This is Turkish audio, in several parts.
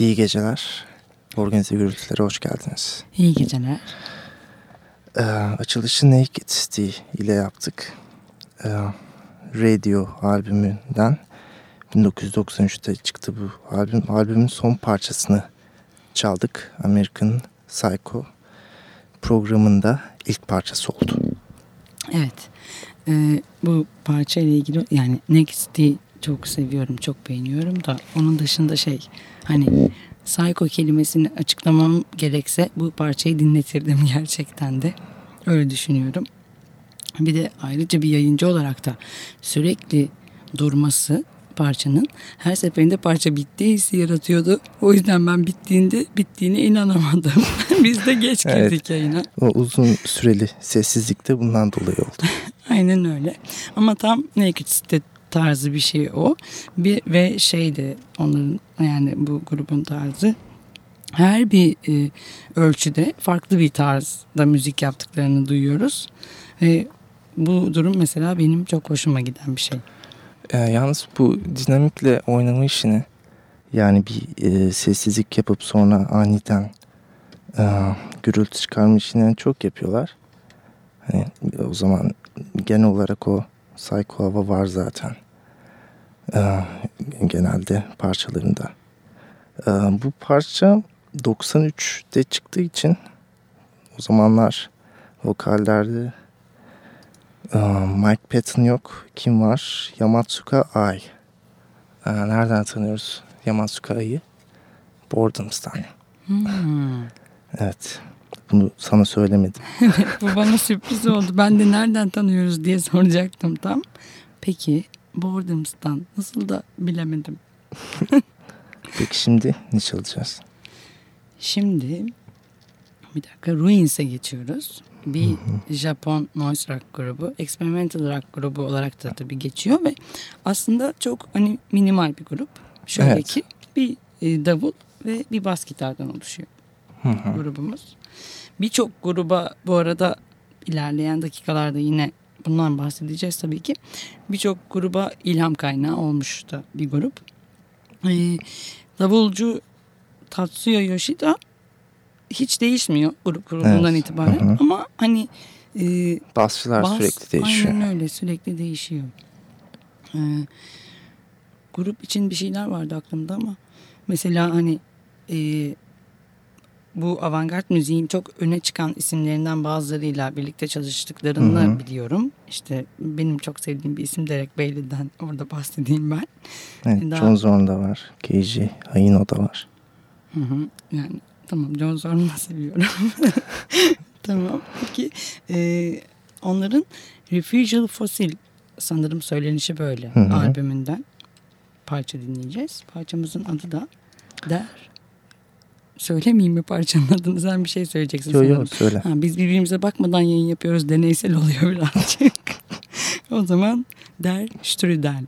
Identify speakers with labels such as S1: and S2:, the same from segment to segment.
S1: İyi geceler. Organize gürültülere hoş geldiniz.
S2: İyi geceler.
S1: Ee, açılışı Naked City ile yaptık. Ee, Radio albümünden 1993'te çıktı bu albüm. Albümün son parçasını çaldık. American Psycho programında ilk parçası oldu.
S2: Evet. Ee, bu parça ile ilgili yani Next'i çok seviyorum, çok beğeniyorum da onun dışında şey hani psycho kelimesini açıklamam gerekse bu parçayı dinletirdim gerçekten de. Öyle düşünüyorum. Bir de ayrıca bir yayıncı olarak da sürekli durması parçanın her seferinde parça bittiği hissi yaratıyordu. O yüzden ben bittiğinde bittiğine inanamadım. Biz de geç girdik evet, yayına.
S1: O uzun süreli sessizlik de bundan dolayı oldu.
S2: Aynen öyle. Ama tam Naked City tarzı bir şey o. Bir ve şeydi onların yani bu grubun tarzı her bir e, ölçüde farklı bir tarzda müzik yaptıklarını duyuyoruz. Ve bu durum mesela benim çok hoşuma giden bir şey.
S1: E, yalnız bu dinamikle oynama işini yani bir e, sessizlik yapıp sonra aniden e, gürültü çıkarma işini çok yapıyorlar. Hani o zaman genel olarak o psycho hava var zaten. E, genelde parçalarında. E, bu parça 93'te çıktığı için o zamanlar vokallerde Mike Patton yok. Kim var? Yamatsuka Ai. Nereden tanıyoruz Yamatsuka Ai'yi? Boredoms'tan. Hmm. Evet. Bunu sana söylemedim.
S2: Bu bana sürpriz oldu. Ben de nereden tanıyoruz diye soracaktım tam. Peki Boredoms'tan nasıl da bilemedim.
S1: Peki şimdi ne çalacağız?
S2: Şimdi bir dakika Ruins'e geçiyoruz. Bir hı hı. Japon noise rock grubu, experimental rock grubu olarak da tabii geçiyor ve aslında çok hani minimal bir grup. Şöyle evet. ki bir e, davul ve bir bas gitardan oluşuyor hı hı. grubumuz. Birçok gruba bu arada ilerleyen dakikalarda yine bundan bahsedeceğiz tabii ki. Birçok gruba ilham kaynağı olmuş da bir grup. Ee, davulcu Tatsuya Yoshida hiç değişmiyor grup kurulundan evet. itibaren. Hı hı. Ama hani
S1: e, basçılar bas, sürekli değişiyor.
S2: Aynen öyle sürekli değişiyor. Ee, grup için bir şeyler vardı aklımda ama mesela hani e, bu avantgard müziğin çok öne çıkan isimlerinden bazılarıyla birlikte çalıştıklarını Hı -hı. biliyorum. İşte benim çok sevdiğim bir isim Derek Bailey'den orada bahsedeyim ben.
S1: Evet, Daha... John Zorn da var. Keiji Hayino da var.
S2: Hı hı. Yani tamam John Zorn'u seviyorum. tamam peki e, onların Refugial Fossil sanırım söylenişi böyle hı hı. albümünden parça dinleyeceğiz. Parçamızın adı da Der. Söylemeyeyim mi parçanın adını? Sen bir şey söyleyeceksin
S1: yok, Yok söyle.
S2: Ha, biz birbirimize bakmadan yayın yapıyoruz. Deneysel oluyor birazcık. o zaman Der Strudel.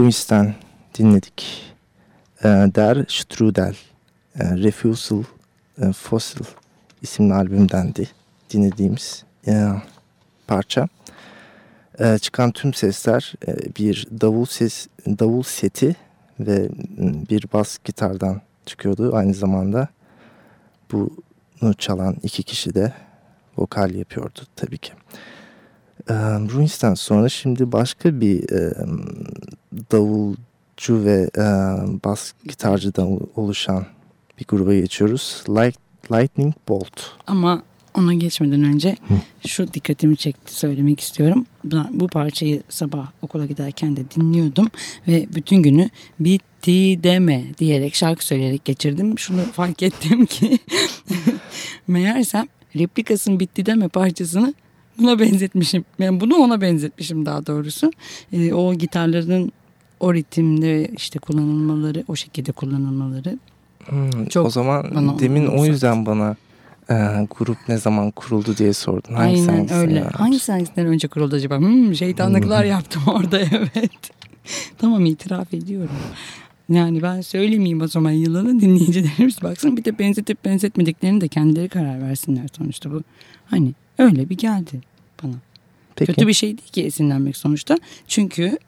S1: Ruins'ten dinledik. E, Der Strudel, e, Refusal e, Fossil isimli albümdendi dinlediğimiz e, parça. Çıkan tüm sesler bir davul ses davul seti ve bir bas gitardan çıkıyordu. Aynı zamanda bunu çalan iki kişi de vokal yapıyordu tabii ki. Ruins'ten sonra şimdi başka bir davulcu ve e, bas gitarcıdan oluşan bir gruba geçiyoruz. Light, Lightning Bolt.
S2: Ama ona geçmeden önce şu dikkatimi çekti söylemek istiyorum. Bu parçayı sabah okula giderken de dinliyordum ve bütün günü bitti deme diyerek şarkı söyleyerek geçirdim. Şunu fark ettim ki meğersem replikasının bitti deme parçasını buna benzetmişim. Yani bunu ona benzetmişim daha doğrusu. E, o gitarların o ritimde işte kullanılmaları, o şekilde kullanılmaları.
S1: Hmm, Çok o zaman demin o yüzden bana e, grup ne zaman kuruldu diye sordun.
S2: Hangi Aynen öyle. Yapmış? Hangi hangisinden önce kuruldu acaba? Hmm, şeytanlıklar hmm. yaptım orada evet. tamam itiraf ediyorum. Yani ben söylemeyeyim o zaman yılanı dinleyicilerimiz baksın. Bir de benzetip benzetmediklerini de kendileri karar versinler sonuçta bu. Hani öyle bir geldi bana. Peki. Kötü bir şey değil ki esinlenmek sonuçta. Çünkü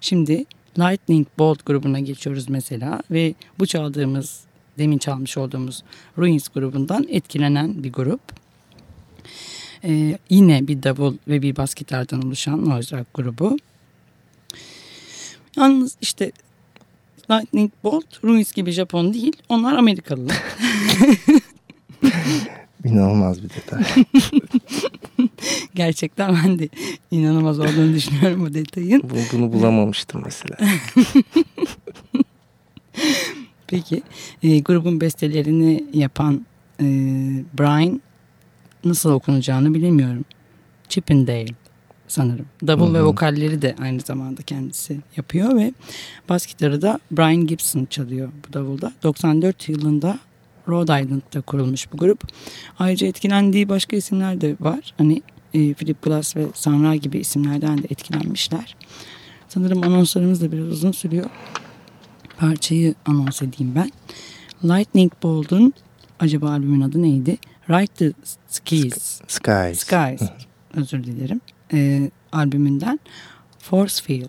S2: şimdi Lightning Bolt grubuna geçiyoruz mesela ve bu çaldığımız demin çalmış olduğumuz Ruins grubundan etkilenen bir grup. Ee, yine bir davul ve bir bas gitardan oluşan noise rock grubu. Yalnız işte Lightning Bolt, Ruins gibi Japon değil. Onlar Amerikalı.
S1: İnanılmaz bir detay.
S2: Gerçekten ben de inanılmaz olduğunu düşünüyorum bu detayın.
S1: Bunu bulamamıştım mesela.
S2: Peki e, grubun bestelerini yapan e, Brian nasıl okunacağını bilemiyorum. Chippendale sanırım. Double Hı-hı. ve vokalleri de aynı zamanda kendisi yapıyor ve bas gitarı da Brian Gibson çalıyor bu davulda. 94 yılında Rhode Island'da kurulmuş bu grup. Ayrıca etkilendiği başka isimler de var. Hani e, Philip Glass ve Sanra gibi isimlerden de etkilenmişler. Sanırım anonslarımız da biraz uzun sürüyor. Parçayı anons edeyim ben. Lightning Bolt'un acaba albümün adı neydi? Right the Skies.
S1: Skies.
S2: Skies. Özür dilerim. E, albümünden Force Field.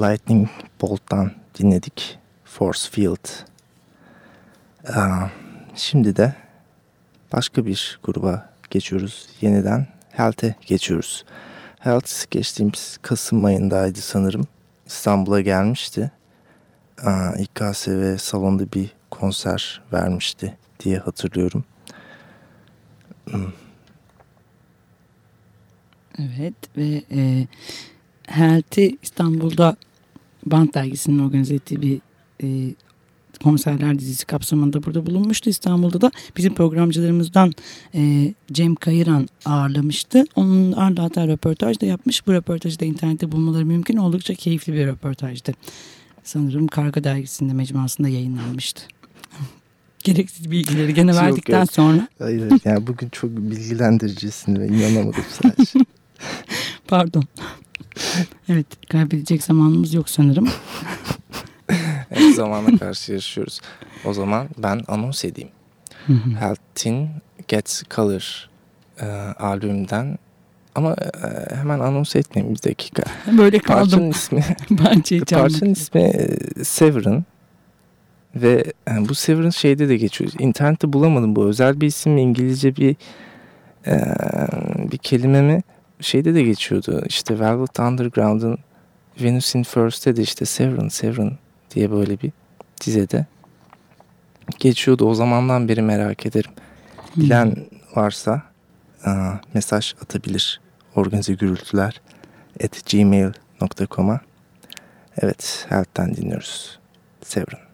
S1: Lightning Bolt'tan dinledik. Force Field. Şimdi de başka bir gruba geçiyoruz. Yeniden Health'e geçiyoruz. Health geçtiğimiz Kasım ayındaydı sanırım. İstanbul'a gelmişti. İKSV salonda bir konser vermişti diye hatırlıyorum.
S2: Hmm. Evet ve e, Health'i İstanbul'da Band Dergisi'nin organize ettiği bir e, konserler dizisi kapsamında burada bulunmuştu. İstanbul'da da bizim programcılarımızdan e, Cem Kayıran ağırlamıştı. Onun arda hatta röportaj da yapmış. Bu röportajı da internette bulmaları mümkün. Oldukça keyifli bir röportajdı. Sanırım Karga Dergisi'nde mecmuasında yayınlanmıştı. Gereksiz bilgileri gene verdikten yok, sonra.
S1: Hayır yani bugün çok bilgilendiricisini ve inanamadım sadece.
S2: Pardon. Evet kaybedecek zamanımız yok sanırım.
S1: evet zamana karşı yaşıyoruz. O zaman ben anons edeyim. Heltin Gets Color e, albümünden ama e, hemen anons etmeyeyim bir dakika.
S2: Böyle kaldım.
S1: Parçanın ismi, parçanın ismi e, Severin. Ve yani e, bu Severin şeyde de geçiyor. İnternette bulamadım bu özel bir isim mi İngilizce bir e, bir kelime mi? Şeyde de geçiyordu. İşte Velvet Underground'ın Venus in First'te de işte Severin Severin diye böyle bir dizede geçiyordu. O zamandan beri merak ederim. Bilen varsa aa, mesaj atabilir. Organize gürültüler at gmail.com'a Evet, Health'ten dinliyoruz. Severin.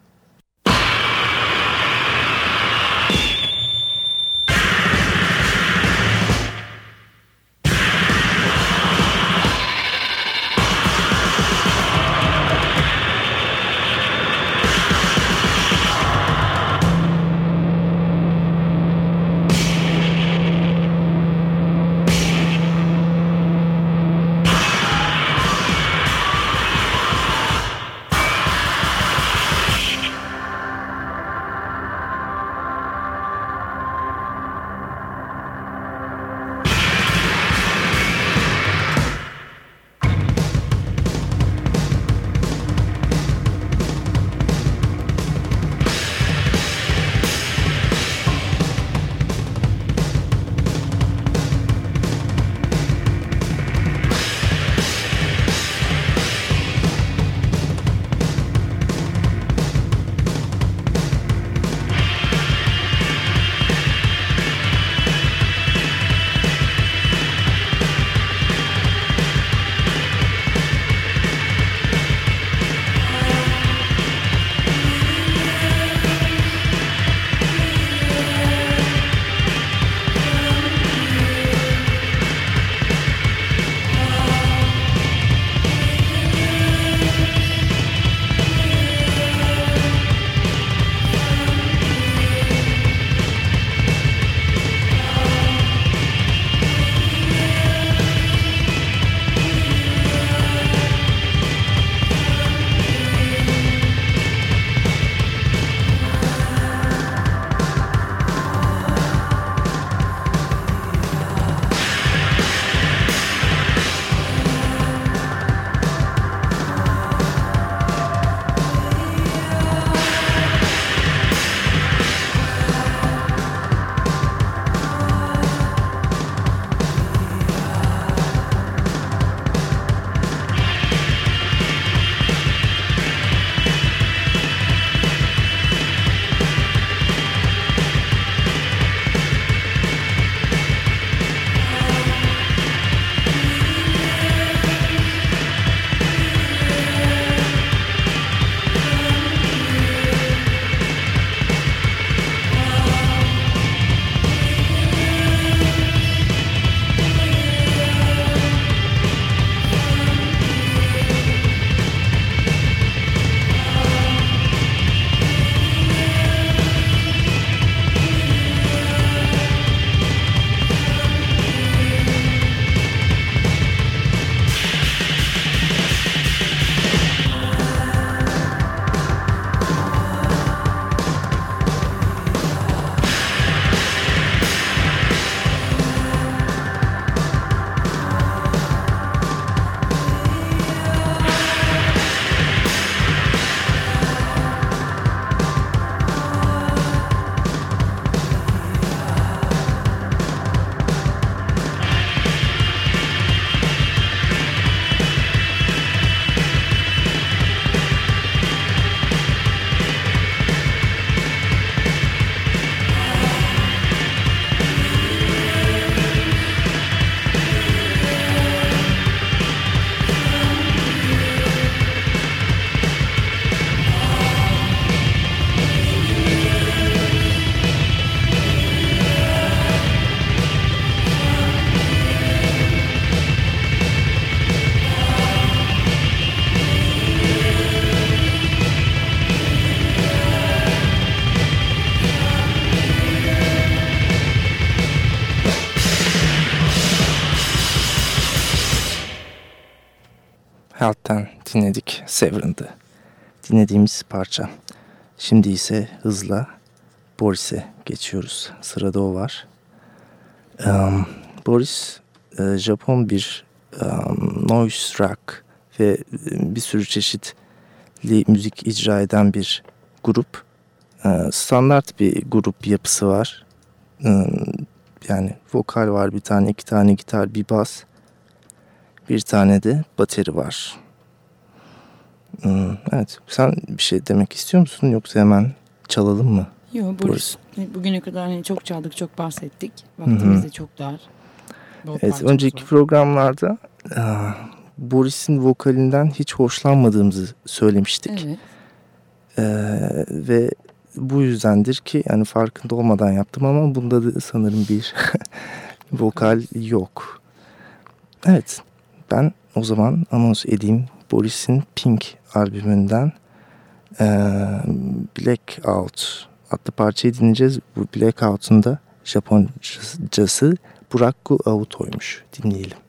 S1: Health'ten dinledik Severan'dı. Dinlediğimiz parça. Şimdi ise hızla Boris'e geçiyoruz. Sırada o var. Um, Boris e, Japon bir um, noise rock ve bir sürü çeşitli müzik icra eden bir grup. E, standart bir grup yapısı var. E, yani vokal var bir tane, iki tane gitar, bir bas. Bir tane de bateri var. Hmm, evet. Sen bir şey demek istiyor musun yoksa hemen çalalım mı?
S2: Yok Boris. Bugüne kadar hani çok çaldık, çok bahsettik. Vaktimiz de çok dar.
S1: Evet, önceki zor. programlarda Boris'in vokalinden hiç hoşlanmadığımızı söylemiştik. Evet. Ee, ve bu yüzdendir ki yani farkında olmadan yaptım ama bunda da sanırım bir vokal yok. Evet ben o zaman anons edeyim Boris'in Pink albümünden e, Blackout adlı parçayı dinleyeceğiz. Bu Blackout'un da Japoncası Buraku Auto'ymuş. Dinleyelim.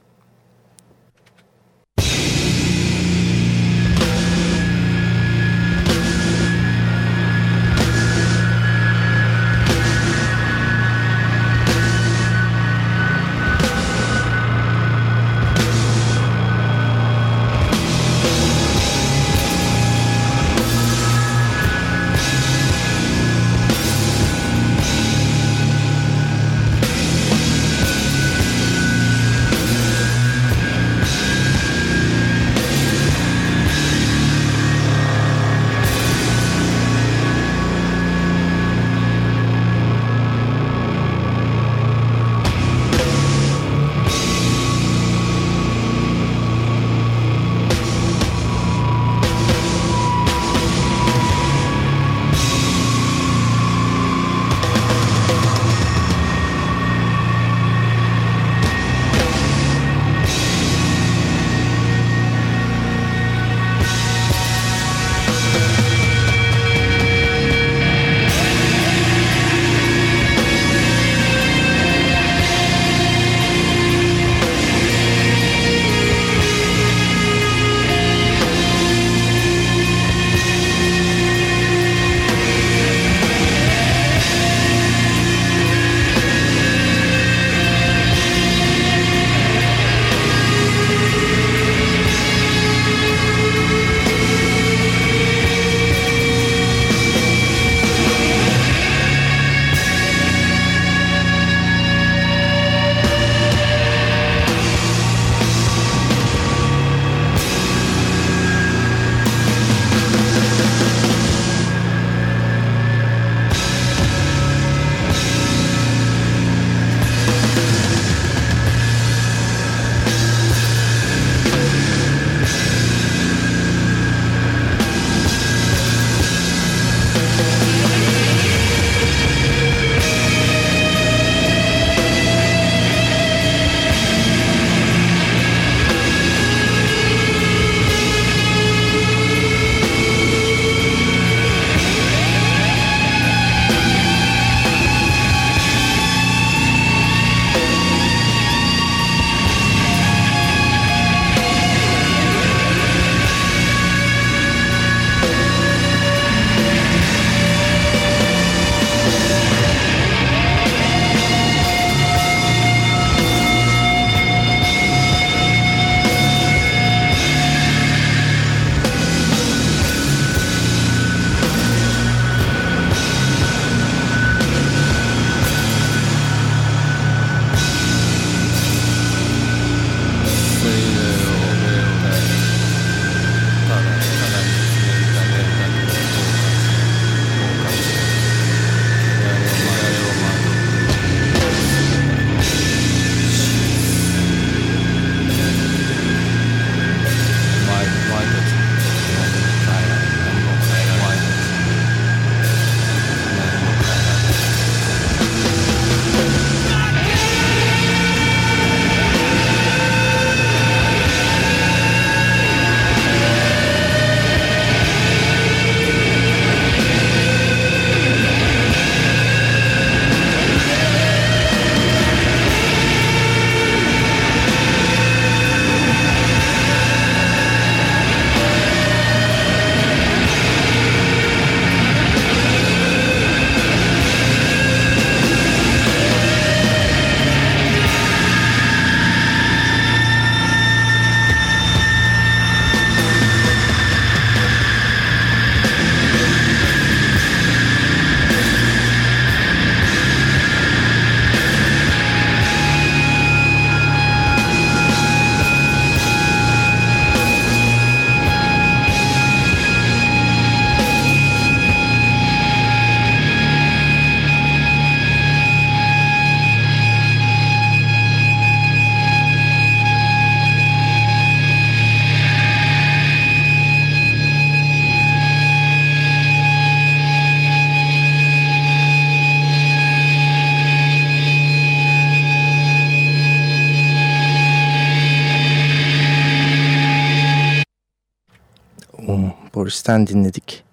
S1: Morris'ten dinledik.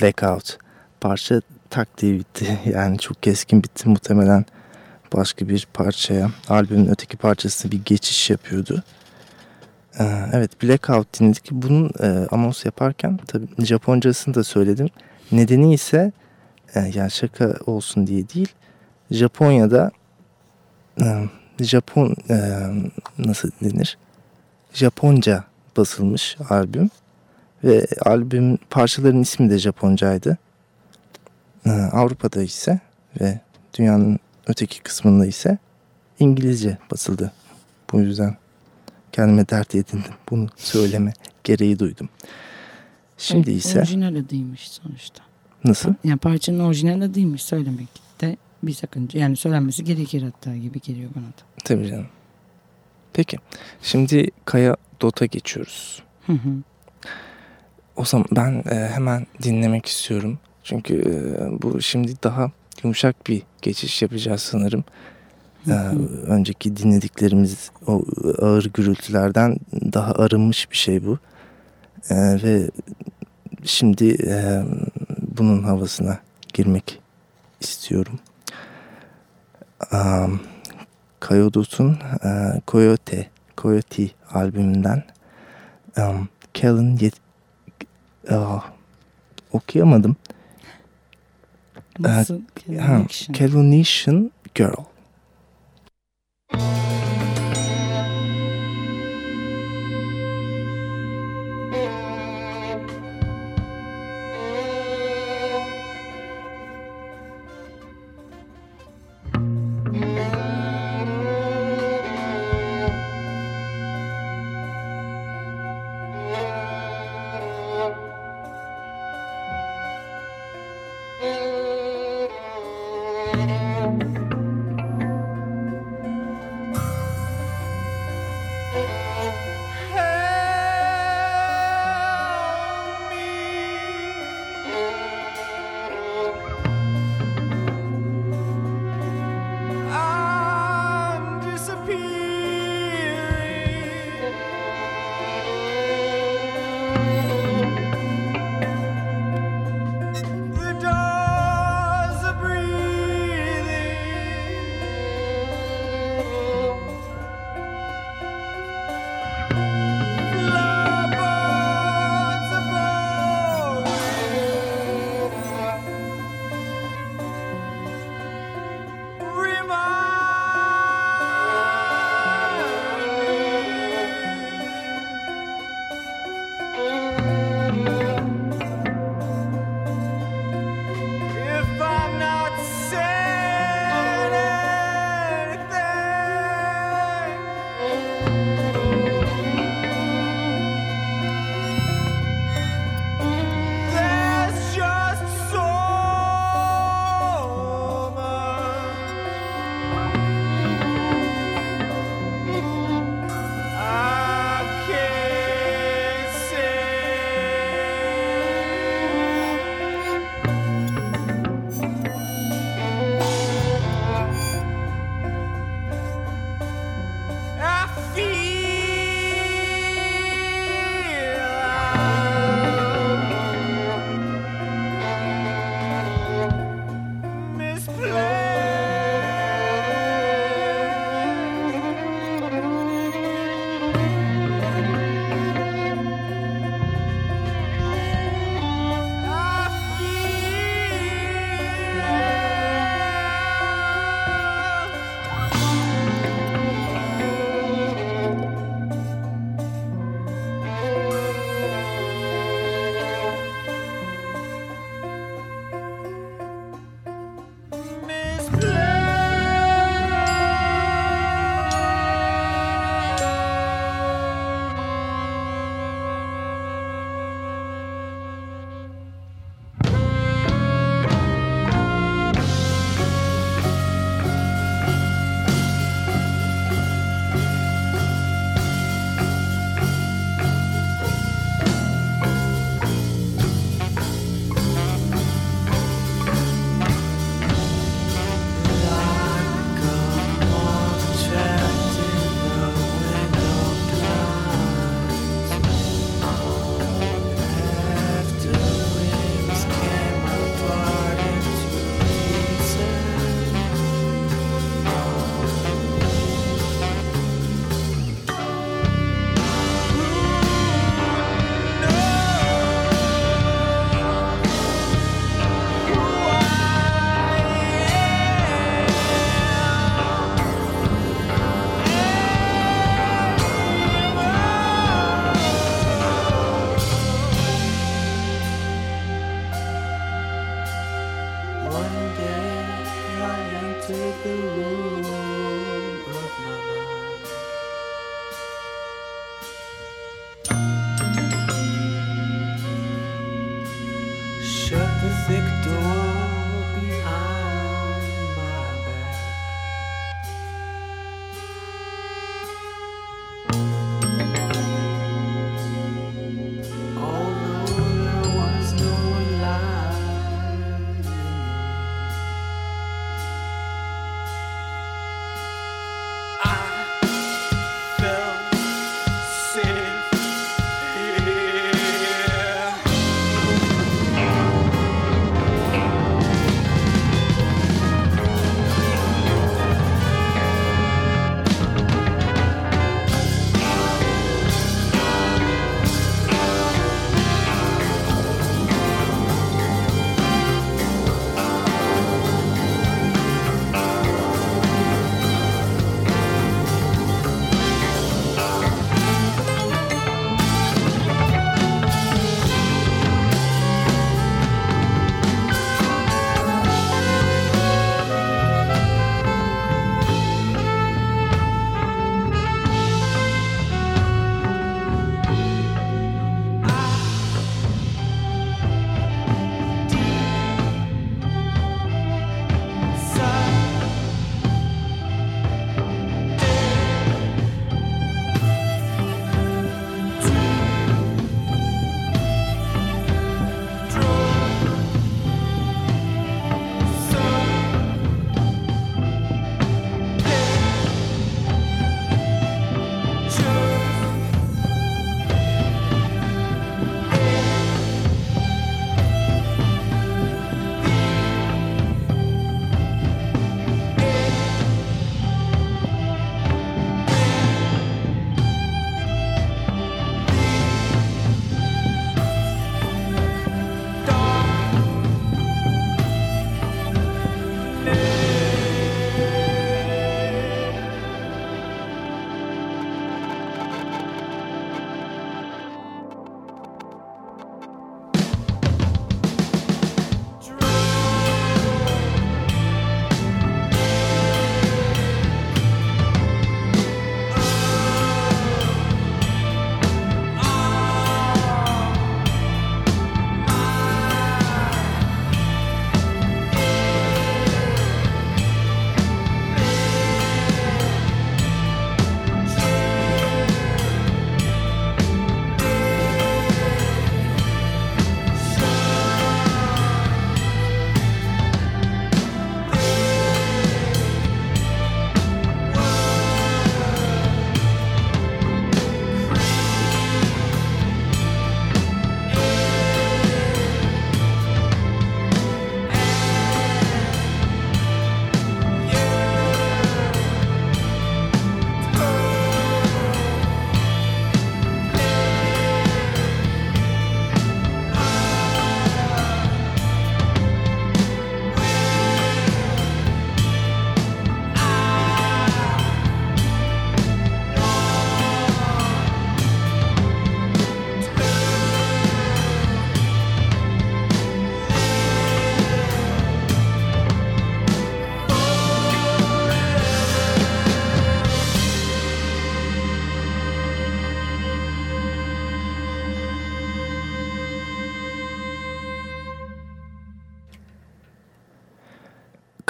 S1: Blackout. Parça tak diye bitti. Yani çok keskin bitti muhtemelen başka bir parçaya. Albümün öteki parçasına bir geçiş yapıyordu. Ee, evet Blackout dinledik. Bunun e, anons yaparken tabii Japoncasını da söyledim. Nedeni ise e, yani şaka olsun diye değil. Japonya'da e, Japon e, nasıl denir? Japonca basılmış albüm ve albüm parçaların ismi de Japoncaydı. E, Avrupa'da ise ve dünyanın öteki kısmında ise İngilizce basıldı. Bu yüzden kendime dert edindim. Bunu söyleme gereği duydum. Şimdi
S2: Evet,
S1: ise
S2: Orijinal adıymış sonuçta.
S1: nasıl?
S2: Yani parçanın orijinal adıymış söylemek de bir sakınca. Yani söylenmesi gerekir hatta gibi geliyor bana da.
S1: Tabii canım. Peki. Şimdi Kaya Dot'a geçiyoruz.
S2: Hı hı.
S1: O zaman ben e, hemen dinlemek istiyorum. Çünkü e, bu şimdi daha yumuşak bir geçiş yapacağız sanırım. E,
S2: hı.
S1: önceki dinlediklerimiz o ağır gürültülerden daha arınmış bir şey bu. E, ve şimdi e, bunun havasına girmek istiyorum. Um, Coyote'un e, Coyote, Coyote albümünden um, Kellen yet Aa, okuyamadım.
S2: Nasıl? Connection.
S1: Calonation Girl.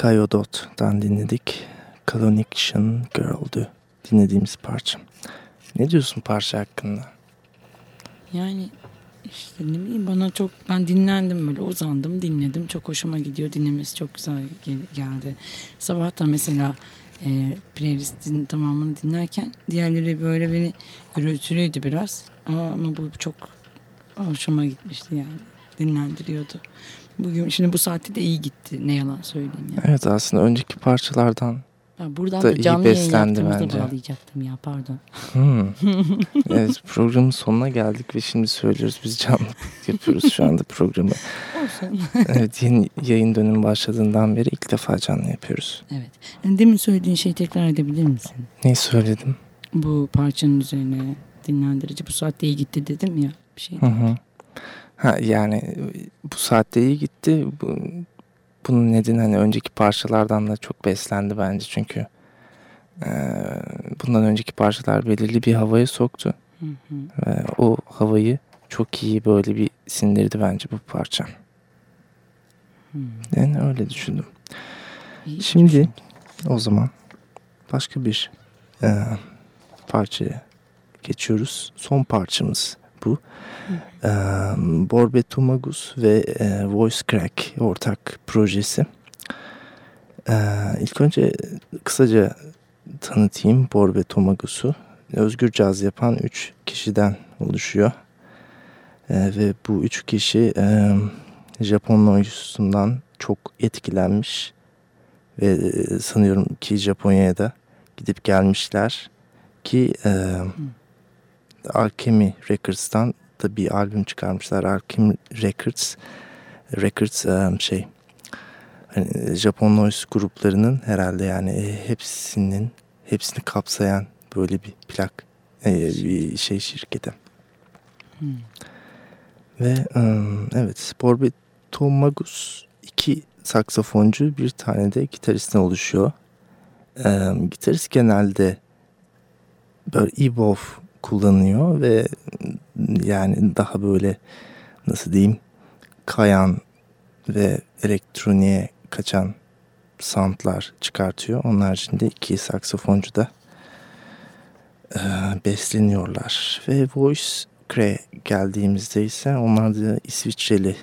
S1: Kayodot'tan dinledik. Coloniction Girl'dü dinlediğimiz parça. Ne diyorsun parça hakkında?
S2: Yani işte ne bileyim bana çok ben dinlendim böyle uzandım dinledim çok hoşuma gidiyor dinlemesi çok güzel gel- geldi. Sabah da mesela e, playlistin tamamını dinlerken diğerleri böyle beni gürültülüydü biraz ama, ama bu çok hoşuma gitmişti yani dinlendiriyordu. Bugün şimdi bu saatte de iyi gitti ne yalan söyleyeyim yani.
S1: Evet aslında önceki parçalardan
S2: Ha, buradan
S1: Da
S2: da canlı
S1: beslendi bence.
S2: bağlayacaktım ya pardon.
S1: Hmm. evet programın sonuna geldik ve şimdi söylüyoruz biz canlı yapıyoruz şu anda programı.
S2: Olsun.
S1: Evet yeni yayın dönemi başladığından beri ilk defa canlı yapıyoruz.
S2: evet. Yani demin söylediğin şeyi tekrar edebilir misin?
S1: Neyi söyledim?
S2: Bu parçanın üzerine dinlendirici bu saatte iyi gitti dedim ya bir şey.
S1: Hı hı. Ha yani bu saatte iyi gitti. Bu, bunun nedeni hani önceki parçalardan da çok beslendi bence çünkü e, bundan önceki parçalar belirli bir havaya soktu.
S2: Hı hı.
S1: Ve o havayı çok iyi böyle bir sindirdi bence bu parça.
S2: Hı.
S1: Yani öyle düşündüm.
S2: İyi
S1: Şimdi
S2: düşündün.
S1: o zaman başka bir e, parçaya geçiyoruz. Son parçamız bu. E, Borbet Tumagus ve e, Voice Crack ortak projesi. E, ilk önce kısaca tanıtayım Borbet Tumagus'u. Özgür caz yapan üç kişiden oluşuyor. E, ve bu üç kişi e, Japon noise'undan çok etkilenmiş ve sanıyorum ki Japonya'ya da gidip gelmişler ki e, Alchemy Records'tan da bir albüm çıkarmışlar. Alchemy Records Records e, şey hani Japon noise gruplarının herhalde yani e, hepsinin hepsini kapsayan böyle bir plak e, bir şey şirketi.
S2: Hı.
S1: Ve evet Borbeto Magus iki saksafoncu bir tane de gitaristten oluşuyor. Gitarist genelde böyle Ebov kullanıyor ve yani daha böyle nasıl diyeyim kayan ve elektroniğe kaçan soundlar çıkartıyor. Onun haricinde iki saksafoncu da e, besleniyorlar. Ve Voice Cre geldiğimizde ise onlar da İsviçreli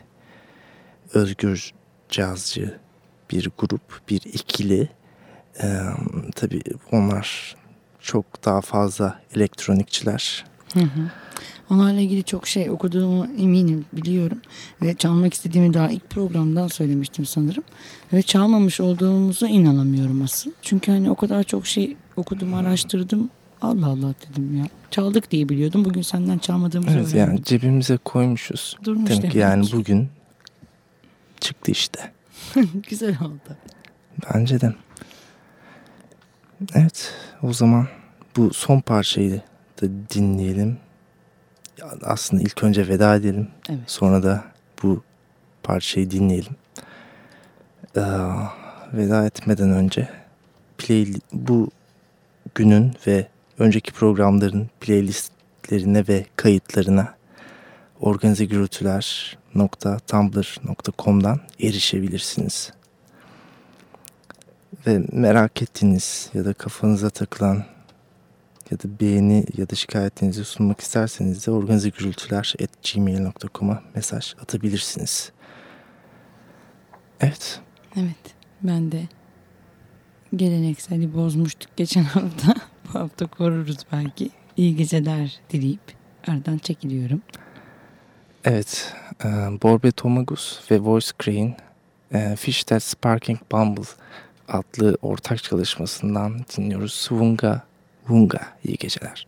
S1: özgür cazcı bir grup, bir ikili. E, tabii onlar çok daha fazla elektronikçiler.
S2: Hı hı. Onlarla ilgili çok şey okuduğumu eminim biliyorum. Ve çalmak istediğimi daha ilk programdan söylemiştim sanırım. Ve çalmamış olduğumuza inanamıyorum asıl. Çünkü hani o kadar çok şey okudum araştırdım. Allah Allah dedim ya. Çaldık diye biliyordum. Bugün senden çalmadığımızı
S1: Evet
S2: öğrendim.
S1: yani cebimize koymuşuz.
S2: Durmuş
S1: Demek
S2: demek
S1: yani bugün çıktı işte.
S2: Güzel oldu.
S1: Bence de. Evet o zaman bu son parçayı da dinleyelim. Aslında ilk önce veda edelim.
S2: Evet.
S1: Sonra da bu parçayı dinleyelim. Ee, veda etmeden önce play, bu günün ve önceki programların playlistlerine ve kayıtlarına organizegürültüler.tumblr.com'dan erişebilirsiniz. Ve merak ettiğiniz ya da kafanıza takılan ya da beğeni ya da şikayetinizi sunmak isterseniz de organizegürültüler.gmail.com'a mesaj atabilirsiniz. Evet.
S2: Evet. Ben de gelenekseli bozmuştuk geçen hafta. Bu hafta koruruz belki. İyi geceler dileyip aradan çekiliyorum.
S1: Evet. E, Borbe Tomagus ve Voice Crane e, Fish That Sparking Bumble adlı ortak çalışmasından dinliyoruz. Swunga Wunga. İyi geceler.